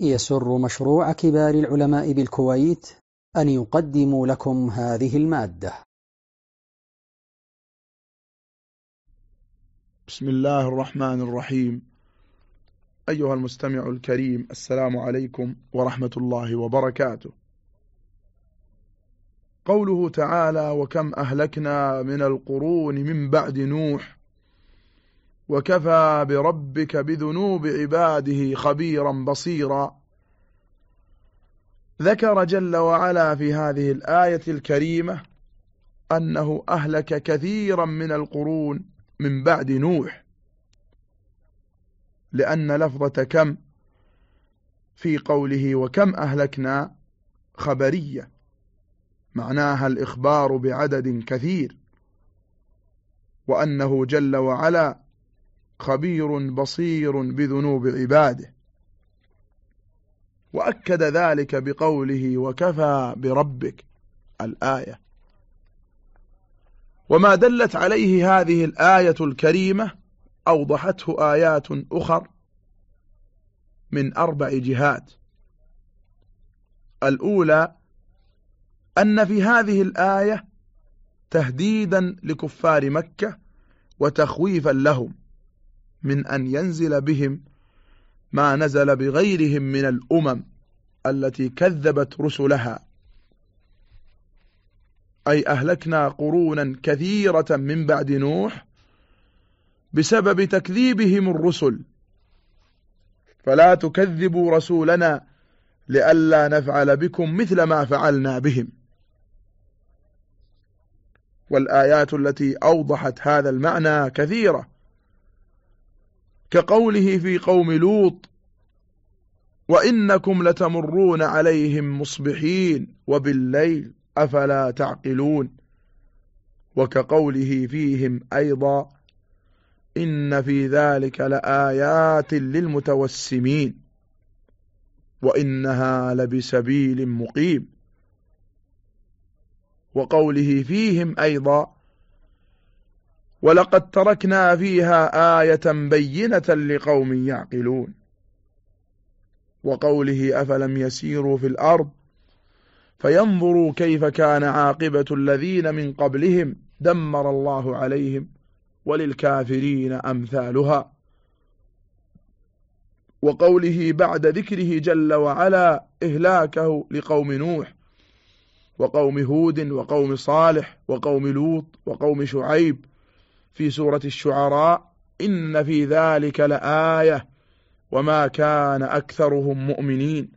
يسر مشروع كبار العلماء بالكويت أن يقدم لكم هذه المادة. بسم الله الرحمن الرحيم. أيها المستمع الكريم السلام عليكم ورحمة الله وبركاته. قوله تعالى وكم أهلكنا من القرون من بعد نوح وكفى بربك بذنوب عباده خبيرا بصيرا. ذكر جل وعلا في هذه الآية الكريمة أنه أهلك كثيرا من القرون من بعد نوح. لأن لفظة كم في قوله وكم أهلكنا خبرية معناها الإخبار بعدد كثير. وأنه جل وعلا خبير بصير بذنوب عباده. وأكد ذلك بقوله وكفى بربك الآية. وما دلت عليه هذه الآية الكريمة أوضحته آيات أخر من أربع جهات. الأولى أن في هذه الآية تهديدا لكفار مكة وتخويفا لهم. من أن ينزل بهم ما نزل بغيرهم من الأمم التي كذبت رسلها. أي أهلكنا قرونا كثيرة من بعد نوح بسبب تكذيبهم الرسل. فلا تكذبوا رسولنا لئلا نفعل بكم مثل ما فعلنا بهم. والآيات التي أوضحت هذا المعنى كثيرة. كقوله في قوم لوط وإنكم لتمرون عليهم مصبحين وبالليل أفلا تعقلون. وكقوله فيهم أيضا إن في ذلك لآيات للمتوسمين وإنها لبسبيل مقيم. وقوله فيهم أيضا ولقد تركنا فيها آية بينة لقوم يعقلون. وقوله أفلم يسيروا في الأرض فينظروا كيف كان عاقبة الذين من قبلهم دمر الله عليهم وللكافرين أمثالها. وقوله بعد ذكره جل وعلا إهلاكه لقوم نوح وقوم هود وقوم صالح وقوم لوط وقوم شعيب في سورة الشعراء إن في ذلك لآية وما كان أكثرهم مؤمنين.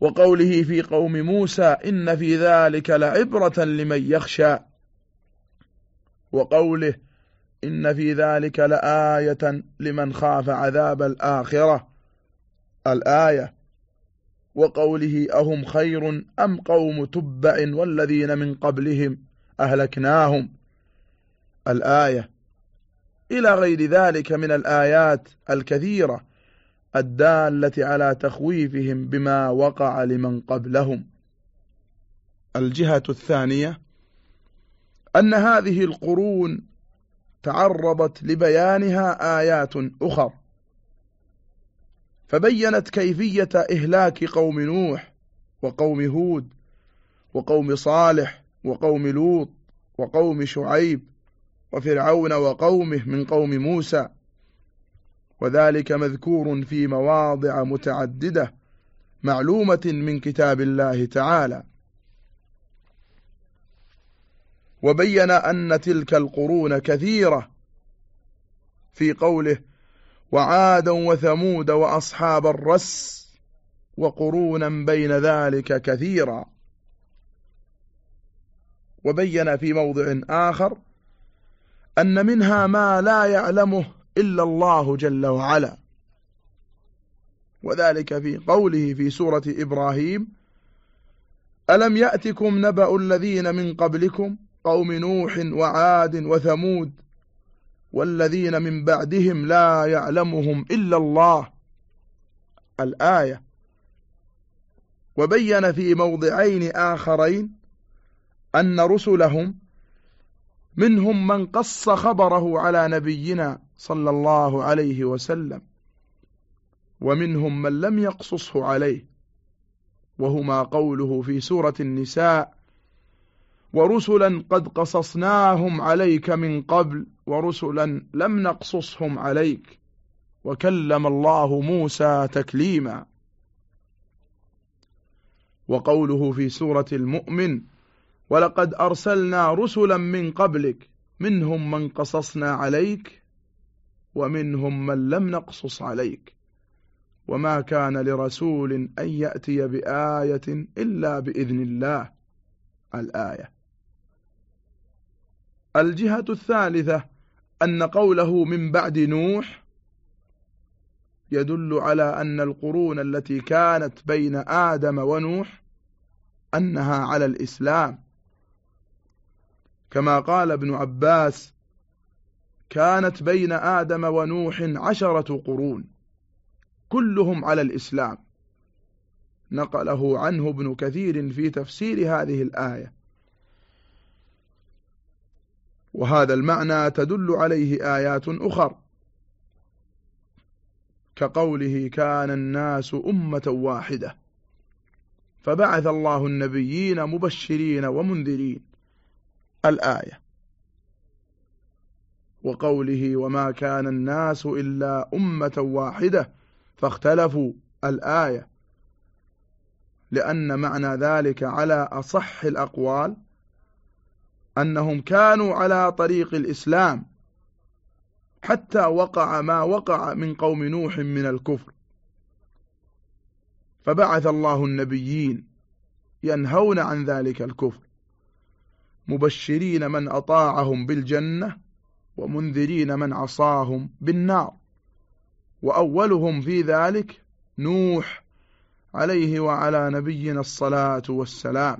وقوله في قوم موسى إن في ذلك لعبرة لمن يخشى. وقوله إن في ذلك لآية لمن خاف عذاب الآخرة. الآية. وقوله أهم خير أم قوم تبع والذين من قبلهم أهلكناهم. الآية. إلى غير ذلك من الآيات الكثيرة الدالة على تخويفهم بما وقع لمن قبلهم. الجهة الثانية أن هذه القرون تعرضت لبيانها آيات أخر فبينت كيفية إهلاك قوم نوح وقوم هود وقوم صالح وقوم لوط وقوم شعيب وفرعون وقومه من قوم موسى وذلك مذكور في مواضع متعددة معلومة من كتاب الله تعالى. وبين أن تلك القرون كثيرة في قوله وعادا وثمود وأصحاب الرس وقرونا بين ذلك كثيرا. وبين في موضع آخر أن منها ما لا يعلمه إلا الله جل وعلا. وذلك في قوله في سورة إبراهيم ألم يأتكم نبأ الذين من قبلكم قوم نوح وعاد وثمود والذين من بعدهم لا يعلمهم إلا الله. الآية. وبين في موضعين آخرين أن رسلهم منهم من قص خبره على نبينا صلى الله عليه وسلم ومنهم من لم يقصصه عليه وهما قوله في سورة النساء ورسلا قد قصصناهم عليك من قبل ورسلا لم نقصصهم عليك وكلم الله موسى تكليما. وقوله في سورة المؤمن ولقد أرسلنا رسلا من قبلك منهم من قصصنا عليك ومنهم من لم نقصص عليك. وما كان لرسول أن يأتي بآية إلا بإذن الله الآية. الجهة الثالثة أن قوله من بعد نوح يدل على أن القرون التي كانت بين آدم ونوح أنها على الإسلام. كما قال ابن عباس كانت بين آدم ونوح عشرة قرون كلهم على الإسلام. نقله عنه ابن كثير في تفسير هذه الآية. وهذا المعنى تدل عليه آيات أخر. كقوله كان الناس أمة واحدة فبعث الله النبيين مبشرين ومنذرين. الآية. وقوله وما كان الناس إلا أمة واحدة فاختلفوا الآية. لأن معنى ذلك على أصح الأقوال أنهم كانوا على طريق الإسلام حتى وقع ما وقع من قوم نوح من الكفر. فبعث الله النبيين ينهون عن ذلك الكفر. مبشرين من أطاعهم بالجنة ومنذرين من عصاهم بالنار. وأولهم في ذلك نوح عليه وعلى نبينا الصلاة والسلام.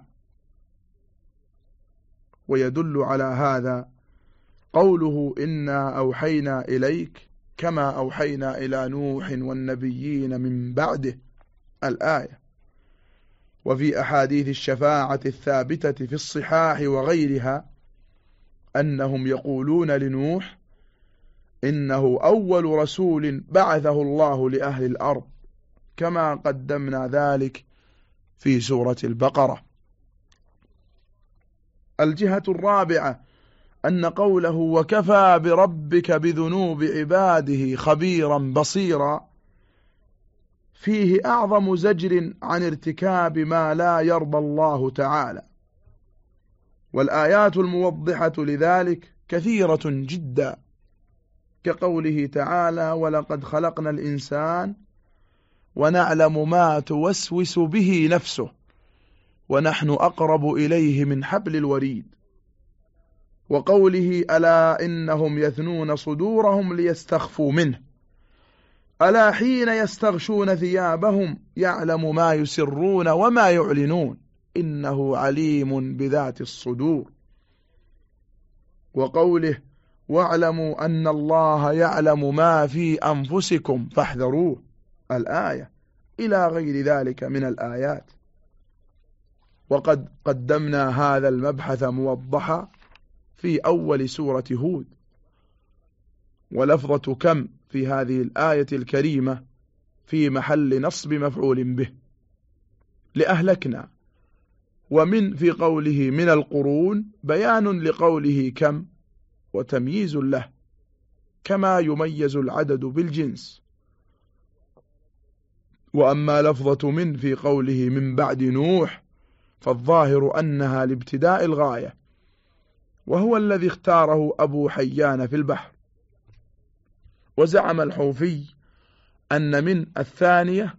ويدل على هذا قوله إنا أوحينا إليك كما أوحينا إلى نوح والنبيين من بعده. الآية. وفي أحاديث الشفاعة الثابتة في الصحاح وغيرها أنهم يقولون لنوح إنه أول رسول بعثه الله لأهل الأرض كما قدمنا ذلك في سورة البقرة. الجهة الرابعة أن قوله وكفى بربك بذنوب عباده خبيرا بصيرا فيه أعظم زجر عن ارتكاب ما لا يرضى الله تعالى. والآيات الموضحة لذلك كثيرة جدا كقوله تعالى ولقد خلقنا الإنسان ونعلم ما توسوس به نفسه ونحن أقرب إليه من حبل الوريد وقوله ألا إنهم يثنون صدورهم ليستخفوا منه ألا حين يستغشون ثيابهم يعلم ما يسرون وما يعلنون؟ إنه عليم بذات الصدور. وقوله واعلموا أن الله يعلم ما في أنفسكم فاحذروه. الآية إلى غير ذلك من الآيات. وقد قدمنا هذا المبحث موضحا في أول سورة هود. ولفظة كم في هذه الآية الكريمة في محل نصب مفعول به. لأهلكنا. ومن في قوله من القرون بيان لقوله كم وتمييز له كما يميز العدد بالجنس. وأما لفظة من في قوله من بعد نوح فالظاهر أنها لابتداء الغاية وهو الذي اختاره أبو حيان في البحر. وزعم الحوفي أن من الثانية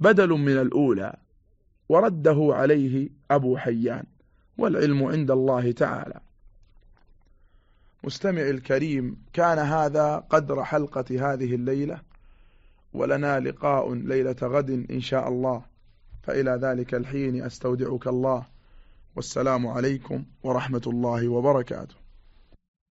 بدل من الأولى ورده عليه أبو حيان والعلم عند الله تعالى. مستمع الكريم كان هذا قدر حلقة هذه الليلة ولنا لقاء ليلة غد إن شاء الله. فإلى ذلك الحين أستودعك الله والسلام عليكم ورحمة الله وبركاته.